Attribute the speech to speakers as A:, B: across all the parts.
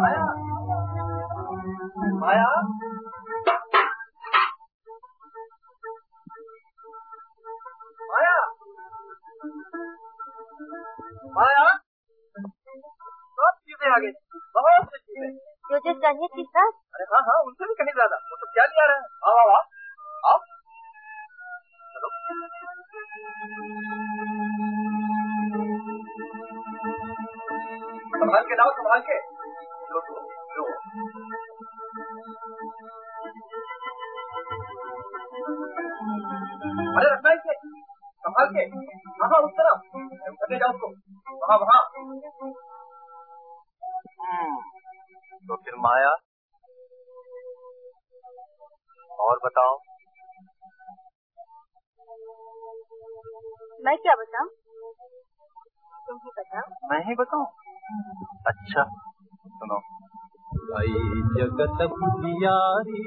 A: माया? माया? माया? माया? सब चीज़ें आ गई। बहुत सी चीज़ें। अरे हाँ हाँ उनसे भी कहीं ज़्यादा। वो तो क्या लिया रहे हैं? आओ आओ संभाल के लाओ, संभाल के। लो लो लो। अरे रखना इसे संभाल के। उस तरफ़ उठने जाओ उसको वहाँ वहाँ।
B: तो फिर माया, और बताओ।
C: मैं क्या बताऊँ? तुम ही बताओ
B: मैं ही बताऊँ? अच्छा सुनो।
D: भाई जगत बुझियारी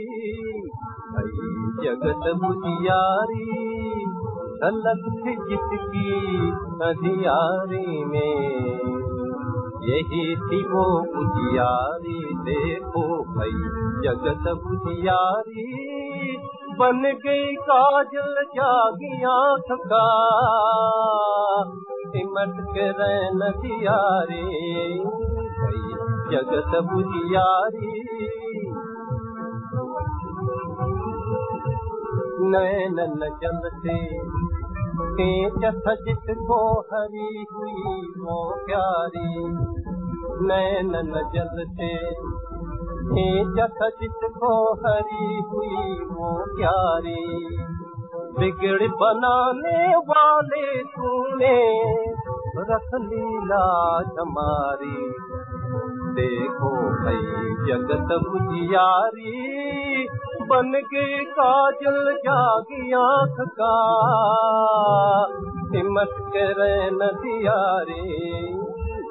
D: भाई जगत बुझियारी झलक जिसकी अधियारी में। यही थी वो बुझियारी देखो भाई जगत बुझियारी बन गई काजल जागी आंख का सिमट के रैन दियारे भाई जगत बुझियारी नैनन जलते तेज जिसको हरी हुई वो प्यारी नैनन जलते तेज जिसको हरी हुई वो प्यारी बिगड़ बनाने वाले तूने रख लीला हमारी देखो भाई जगत बुझियारी बन के काजल जागी आंख का। सिमट के रैन दियारे